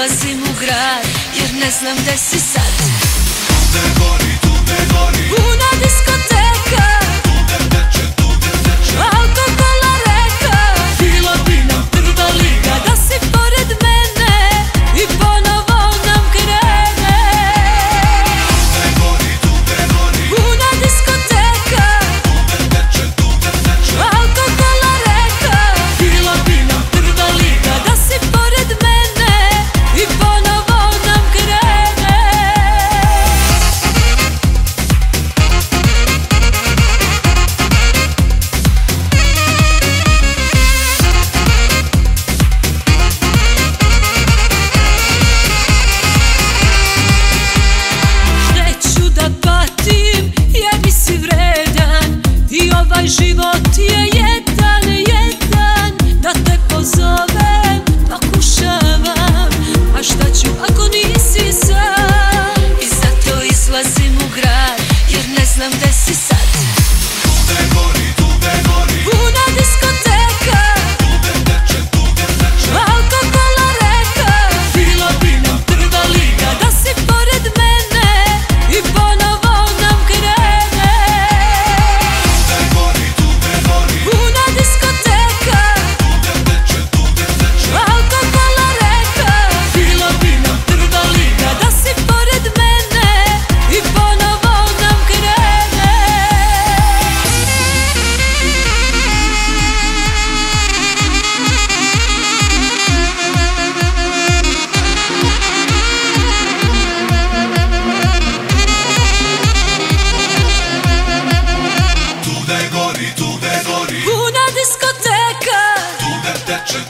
ulazim u grad Jer ne znam gde si sad. Gori Tú te corri. electric